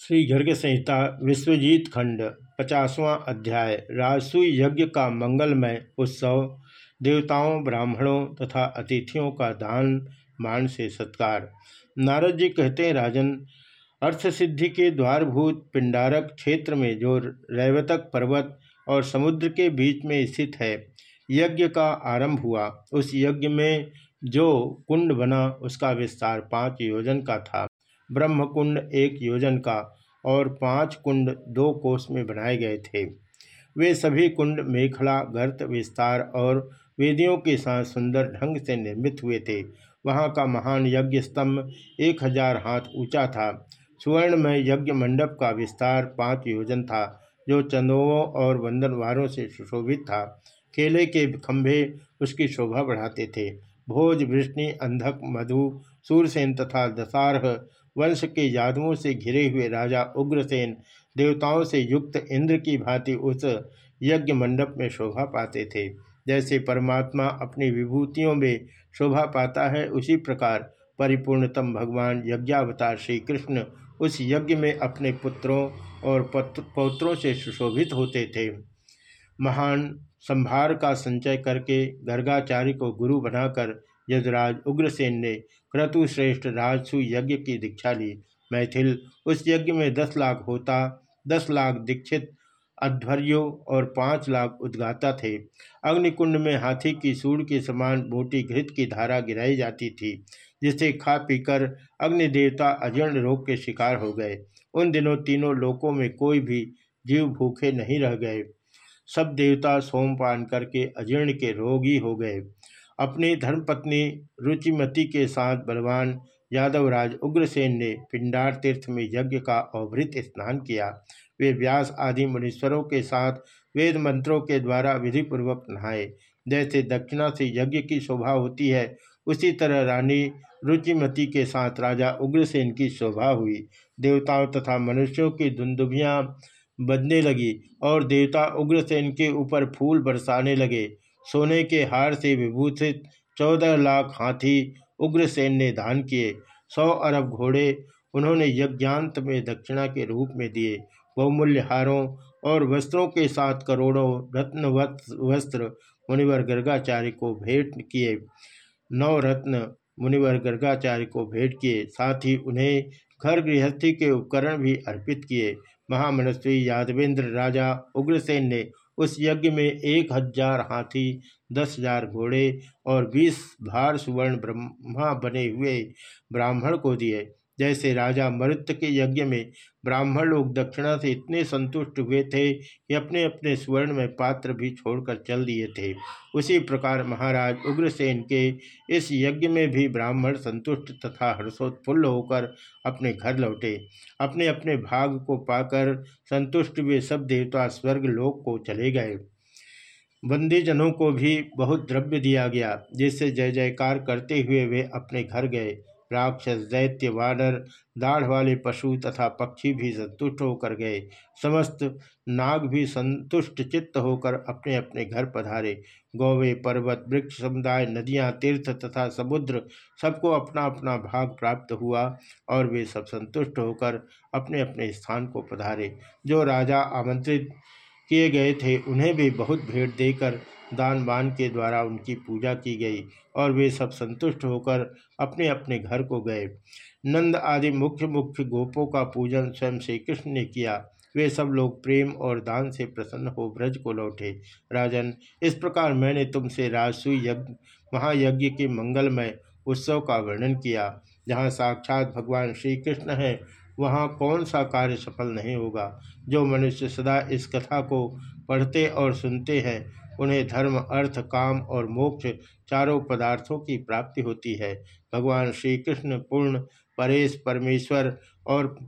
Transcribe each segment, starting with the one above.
श्री गर्ग संहिता विश्वजीत खंड, पचासवां अध्याय, राजसूय यज्ञ का मंगलमय उत्सव, देवताओं, ब्राह्मणों तथा अतिथियों का दान, मान से सत्कार। नारद जी कहते हैं, राजन अर्थ सिद्धि के द्वारभूत पिंडारक क्षेत्र में जो रैवतक पर्वत और समुद्र के बीच में स्थित है, यज्ञ का आरंभ हुआ। उस यज्ञ में जो कुंड बना, उसका विस्तार पाँच योजन का था। ब्रह्म कुंड एक योजन का और पाँच कुंड दो कोष में बनाए गए थे। वे सभी कुंड मेखला, गर्त विस्तार और वेदियों के साथ सुंदर ढंग से निर्मित हुए थे। वहाँ का महान यज्ञ स्तंभ एक हज़ार हाथ ऊँचा था। सुवर्ण में यज्ञ मंडप का विस्तार पाँच योजन था, जो चंदों और वंदनवारों से सुशोभित था। केले के खंभे उसकी शोभा बढ़ाते थे। भोज, वृष्णि, अंधक, मधु, सूरसेन तथा दशारह वंश के यादवों से घिरे हुए राजा उग्रसेन देवताओं से युक्त इंद्र की भांति उस यज्ञ मंडप में शोभा पाते थे। जैसे परमात्मा अपनी विभूतियों में शोभा पाता है, उसी प्रकार परिपूर्णतम भगवान यज्ञावतार श्री कृष्ण उस यज्ञ में अपने पुत्रों और पौत्रों से सुशोभित होते थे। महान संभार का संचय करके गर्गाचार्य को गुरु बनाकर यजराज उग्रसेन ने क्रतुश्रेष्ठ राजसु यज्ञ की दीक्षा ली। मैथिल, उस यज्ञ में दस लाख होता, दस लाख दीक्षित अध्वर्यो और पाँच लाख उद्गाता थे। अग्निकुंड में हाथी की सूढ़ के समान मोटी घृत की धारा गिराई जाती थी, जिसे खा पीकर अग्निदेवता अजीर्ण रोग के शिकार हो गए। उन दिनों तीनों लोकों में कोई भी जीव भूखे नहीं रह गए। सब देवता सोमपान करके अजीर्ण के रोगी हो गए। अपनी धर्मपत्नी रुचिमती के साथ बलवान यादवराज उग्रसेन ने पिंडार तीर्थ में यज्ञ का अवभृत स्नान किया। वे व्यास आदि मुनीश्वरों के साथ वेद मंत्रों के द्वारा विधिपूर्वक नहाए। जैसे दक्षिणा से यज्ञ की शोभा होती है, उसी तरह रानी रुचिमती के साथ राजा उग्रसेन की शोभा हुई। देवताओं तथा मनुष्यों की दुंदुभियाँ बजने लगी और देवता उग्रसेन के ऊपर फूल बरसाने लगे। सोने के हार से विभूषित चौदह लाख हाथी उग्रसेन ने दान किए। सौ अरब घोड़े उन्होंने यज्ञांत में दक्षिणा के रूप में दिए। बहुमूल्य हारों और वस्त्रों के साथ करोड़ों रत्न वस्त्र मुनिवर गर्गाचार्य को भेंट किए। नौ रत्न मुनिवर गर्गाचार्य को भेंट किए। साथ ही उन्हें घर गृहस्थी के उपकरण भी अर्पित किए। महामनस्वी यादवेंद्र राजा उग्रसेन ने उस यज्ञ में एक हज़ार हाथी, दस हज़ार घोड़े और बीस भार सुवर्ण ब्रह्मा बने हुए ब्राह्मण को दिए। जैसे राजा मरुत के यज्ञ में ब्राह्मण लोग दक्षिणा से इतने संतुष्ट हुए थे कि अपने अपने स्वर्ण में पात्र भी छोड़कर चल दिए थे। उसी प्रकार महाराज उग्रसेन के इस यज्ञ में भी ब्राह्मण संतुष्ट तथा हर्षोत्फुल्ल होकर अपने घर लौटे। अपने अपने भाग को पाकर संतुष्ट हुए सब देवता स्वर्ग लोक को चले गए। बंदीजनों को भी बहुत द्रव्य दिया गया, जिससे जय जयकार करते हुए वे अपने घर गए। राक्षस, दैत्य, वानर दाढ़ वाले पशु तथा पक्षी भी संतुष्ट होकर गए। समस्त नाग भी संतुष्ट चित्त होकर अपने अपने घर पधारे। गौवे, पर्वत, वृक्ष समुदाय, नदियाँ, तीर्थ तथा समुद्र सबको अपना अपना भाग प्राप्त हुआ और वे सब संतुष्ट होकर अपने अपने स्थान को पधारे। जो राजा आमंत्रित किए गए थे, उन्हें भी बहुत भेंट देकर दान बान के द्वारा उनकी पूजा की गई और वे सब संतुष्ट होकर अपने अपने घर को गए। नंद आदि मुख्य मुख्य गोपों का पूजन स्वयं श्री कृष्ण ने किया। वे सब लोग प्रेम और दान से प्रसन्न हो ब्रज को लौटे। राजन, इस प्रकार मैंने तुमसे राजसु यज्ञ, महायज्ञ के मंगलमय उत्सव का वर्णन किया। जहाँ साक्षात भगवान श्री कृष्ण हैं, वहाँ कौन सा कार्य सफल नहीं होगा? जो मनुष्य सदा इस कथा को पढ़ते और सुनते हैं उन्हें धर्म, अर्थ, काम और मोक्ष चारों पदार्थों की प्राप्ति होती है। भगवान श्री कृष्ण पूर्ण परेश परमेश्वर और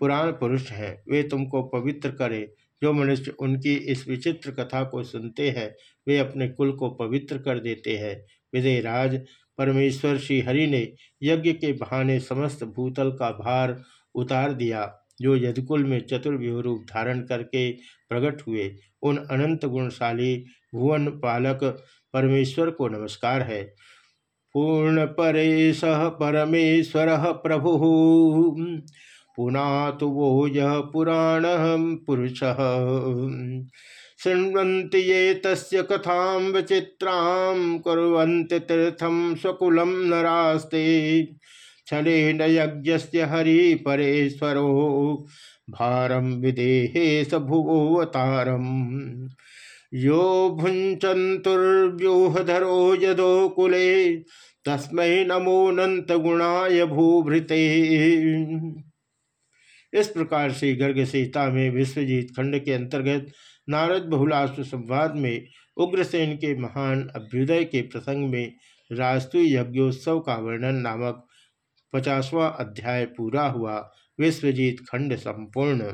पुराण पुरुष हैं। वे तुमको पवित्र करें। जो मनुष्य उनकी इस विचित्र कथा को सुनते हैं, वे अपने कुल को पवित्र कर देते हैं। विजय राज परमेश्वर श्री हरि ने यज्ञ के बहाने समस्त भूतल का भार उतार दिया। जो यदकुल में चतुर्व्यूह रूप धारण करके प्रकट हुए, उन अनंत गुणशाली भुवन पालक परमेश्वर को नमस्कार है। पूर्ण परेश परमेश्वर प्रभु। पुना तो वो यह पुराण पुरुष। शृण्वन्ति ये तस्य कथां विचित्रां, कुर्वन्ति तीर्थं स्वकुलं नरास्ते। छलेन यज्ञस्य हरिपरेश्वरो भारम विदेहे स भुवोवतारम यो भुंचंतुर्व्यूहधरो यदो कुले, तस्मै नमोनंत गुणाय भूभृते। इस प्रकार से गर्ग सीता में विश्वजीत खंड के अंतर्गत नारद बहुलाश्व संवाद में उग्रसेन के महान अभ्युदय के प्रसंग में रास्तु यज्ञोत्सव का वर्णन नामक पचासवां अध्याय पूरा हुआ। विश्वजीत खंड संपूर्ण।